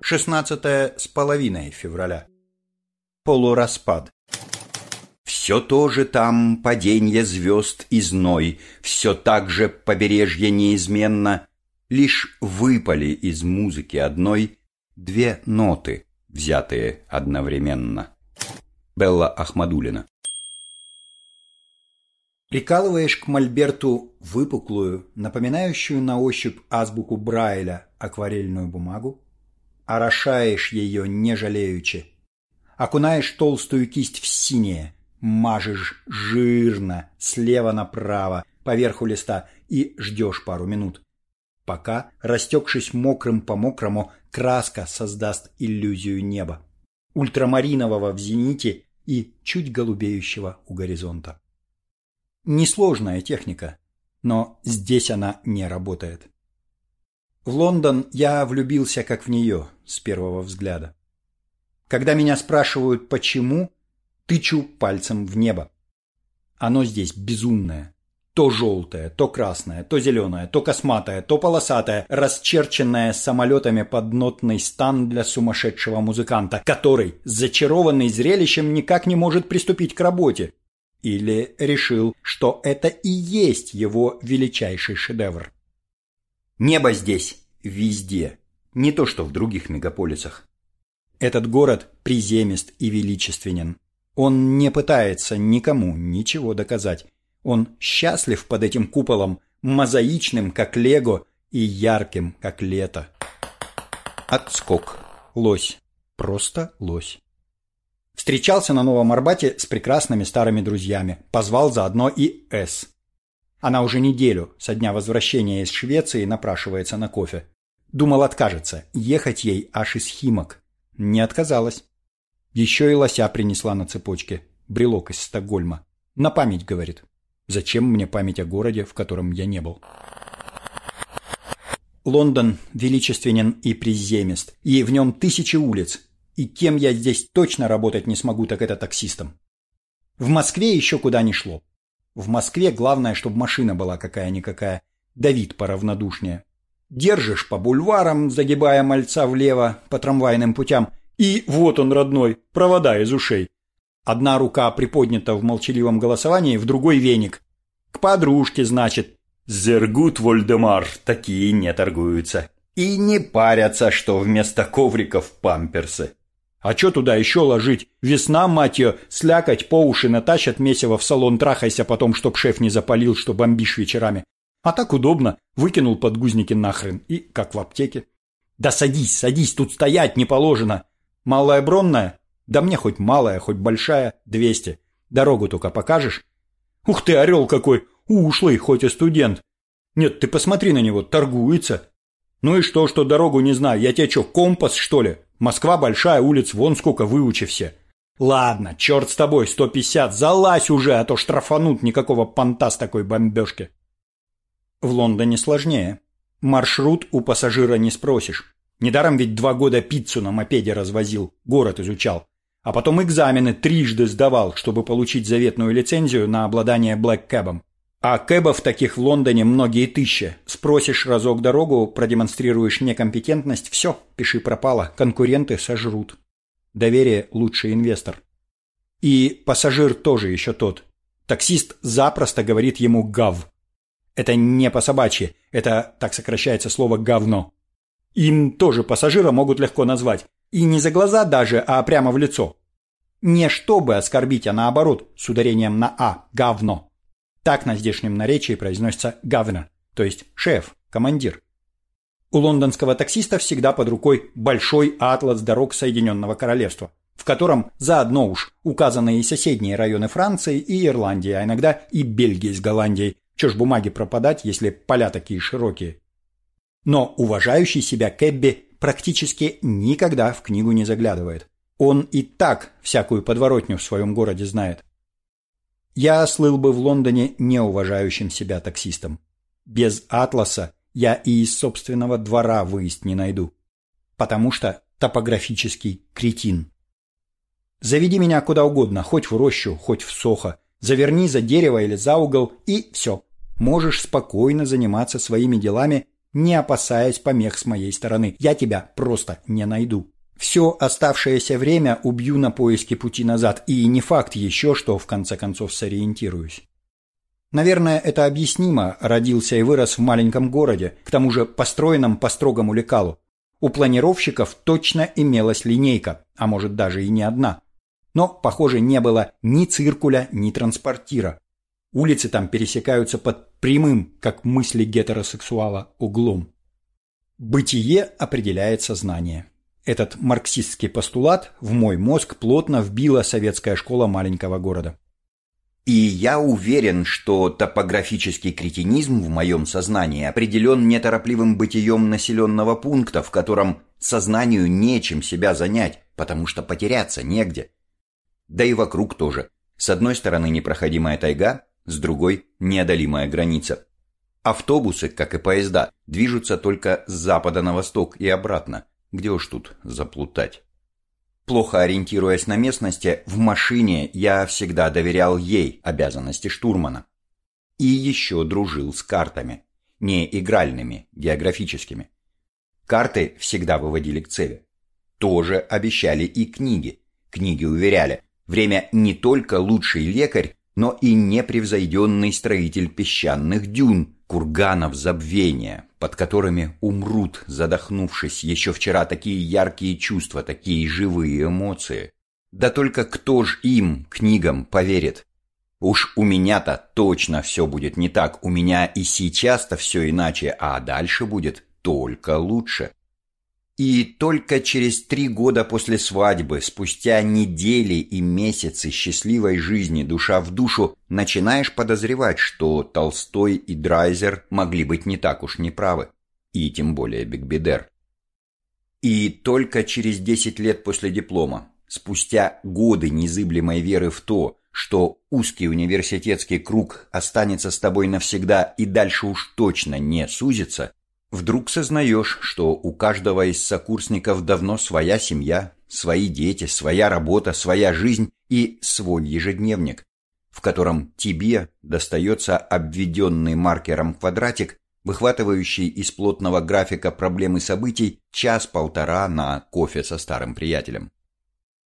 16 с половиной февраля. Полураспад. Все то же там паденье звезд и зной, Все так же побережье неизменно, Лишь выпали из музыки одной Две ноты, взятые одновременно. Белла Ахмадулина Прикалываешь к мольберту выпуклую, напоминающую на ощупь азбуку Брайля акварельную бумагу, орошаешь ее не жалеючи, окунаешь толстую кисть в синее, мажешь жирно слева направо поверху листа и ждешь пару минут, пока, растекшись мокрым по мокрому, краска создаст иллюзию неба, ультрамаринового в зените и чуть голубеющего у горизонта. Несложная техника, но здесь она не работает. В Лондон я влюбился как в нее с первого взгляда. Когда меня спрашивают «почему?», тычу пальцем в небо. Оно здесь безумное. То желтое, то красное, то зеленое, то косматое, то полосатое, расчерченное самолетами под нотный стан для сумасшедшего музыканта, который, зачарованный зрелищем, никак не может приступить к работе. Или решил, что это и есть его величайший шедевр. Небо здесь везде, не то что в других мегаполисах. Этот город приземист и величественен. Он не пытается никому ничего доказать. Он счастлив под этим куполом, мозаичным, как лего, и ярким, как лето. Отскок. Лось. Просто лось. Встречался на Новом Арбате с прекрасными старыми друзьями. Позвал заодно и С. Она уже неделю со дня возвращения из Швеции напрашивается на кофе. Думал откажется, ехать ей аж из Химок. Не отказалась. Еще и лося принесла на цепочке. Брелок из Стокгольма. На память, говорит. Зачем мне память о городе, в котором я не был? Лондон величественен и приземист, и в нем тысячи улиц. И кем я здесь точно работать не смогу, так это таксистом. В Москве еще куда ни шло. В Москве главное, чтобы машина была какая-никакая. Давид поравнодушнее. Держишь по бульварам, загибая мальца влево, по трамвайным путям, и вот он, родной, провода из ушей. Одна рука приподнята в молчаливом голосовании, в другой веник. К подружке, значит. Зергут Вольдемар, такие не торгуются. И не парятся, что вместо ковриков памперсы. А чё туда еще ложить? Весна, мать ее, слякоть по уши натащат месиво в салон, трахайся потом, чтоб шеф не запалил, что бомбишь вечерами. А так удобно. Выкинул подгузники нахрен. И как в аптеке. Да садись, садись, тут стоять не положено. Малая бронная? Да мне хоть малая, хоть большая, двести. Дорогу только покажешь? Ух ты, орел какой! Ушлый, хоть и студент. Нет, ты посмотри на него, торгуется. Ну и что, что дорогу не знаю? Я тебе что, компас, что ли? Москва большая, улиц вон сколько, выучи все. Ладно, черт с тобой, 150, залазь уже, а то штрафанут никакого понта с такой бомбежки. В Лондоне сложнее. Маршрут у пассажира не спросишь. Недаром ведь два года пиццу на мопеде развозил, город изучал. А потом экзамены трижды сдавал, чтобы получить заветную лицензию на обладание блэк-кэбом. А кэбов таких в Лондоне многие тысячи. Спросишь разок дорогу, продемонстрируешь некомпетентность, все, пиши пропало, конкуренты сожрут. Доверие – лучший инвестор. И пассажир тоже еще тот. Таксист запросто говорит ему «гав». Это не по-собачьи, это так сокращается слово «говно». Им тоже пассажира могут легко назвать. И не за глаза даже, а прямо в лицо. Не чтобы оскорбить, а наоборот, с ударением на «а» – «говно». Так на здешнем наречии произносится «гавна», то есть «шеф», «командир». У лондонского таксиста всегда под рукой большой атлас дорог Соединенного Королевства, в котором заодно уж указаны и соседние районы Франции и Ирландии, а иногда и Бельгии с Голландией. Чё ж бумаги пропадать, если поля такие широкие? Но уважающий себя Кэбби практически никогда в книгу не заглядывает. Он и так всякую подворотню в своем городе знает. Я слыл бы в Лондоне неуважающим себя таксистом. Без атласа я и из собственного двора выезд не найду. Потому что топографический кретин. Заведи меня куда угодно, хоть в рощу, хоть в сохо. Заверни за дерево или за угол, и все. Можешь спокойно заниматься своими делами, не опасаясь помех с моей стороны. Я тебя просто не найду. Все оставшееся время убью на поиске пути назад, и не факт еще, что в конце концов сориентируюсь. Наверное, это объяснимо, родился и вырос в маленьком городе, к тому же построенном по строгому лекалу. У планировщиков точно имелась линейка, а может даже и не одна. Но, похоже, не было ни циркуля, ни транспортира. Улицы там пересекаются под прямым, как мысли гетеросексуала, углом. Бытие определяет сознание. Этот марксистский постулат в мой мозг плотно вбила советская школа маленького города. И я уверен, что топографический кретинизм в моем сознании определен неторопливым бытием населенного пункта, в котором сознанию нечем себя занять, потому что потеряться негде. Да и вокруг тоже. С одной стороны непроходимая тайга, с другой – неодолимая граница. Автобусы, как и поезда, движутся только с запада на восток и обратно. Где уж тут заплутать? Плохо ориентируясь на местности, в машине я всегда доверял ей обязанности штурмана. И еще дружил с картами. Не игральными, географическими. Карты всегда выводили к цели. Тоже обещали и книги. Книги уверяли, время не только лучший лекарь, но и непревзойденный строитель песчаных дюн, курганов забвения, под которыми умрут, задохнувшись еще вчера такие яркие чувства, такие живые эмоции. Да только кто ж им, книгам, поверит? Уж у меня-то точно все будет не так, у меня и сейчас-то все иначе, а дальше будет только лучше. И только через три года после свадьбы, спустя недели и месяцы счастливой жизни душа в душу, начинаешь подозревать, что Толстой и Драйзер могли быть не так уж неправы. И тем более Бигбедер. И только через десять лет после диплома, спустя годы незыблемой веры в то, что узкий университетский круг останется с тобой навсегда и дальше уж точно не сузится, Вдруг сознаешь, что у каждого из сокурсников давно своя семья, свои дети, своя работа, своя жизнь и свой ежедневник, в котором тебе достается обведенный маркером квадратик, выхватывающий из плотного графика проблемы событий час-полтора на кофе со старым приятелем.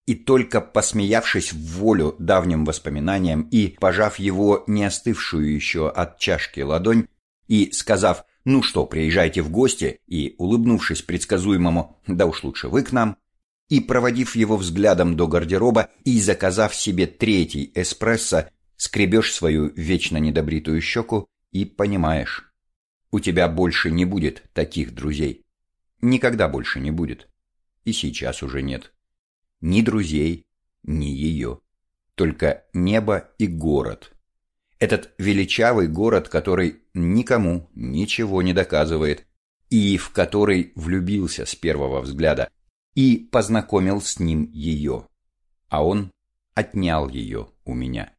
И только посмеявшись в волю давним воспоминаниям и пожав его не остывшую еще от чашки ладонь и сказав «Ну что, приезжайте в гости» и, улыбнувшись предсказуемому «Да уж лучше вы к нам», и, проводив его взглядом до гардероба и заказав себе третий эспрессо, скребешь свою вечно недобритую щеку и понимаешь, у тебя больше не будет таких друзей. Никогда больше не будет. И сейчас уже нет. Ни друзей, ни ее. Только небо и город, этот величавый город, который никому ничего не доказывает, и в который влюбился с первого взгляда, и познакомил с ним ее. А он отнял ее у меня.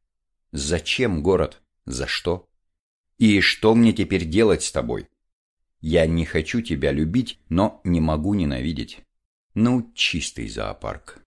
Зачем город? За что? И что мне теперь делать с тобой? Я не хочу тебя любить, но не могу ненавидеть. Ну, чистый зоопарк.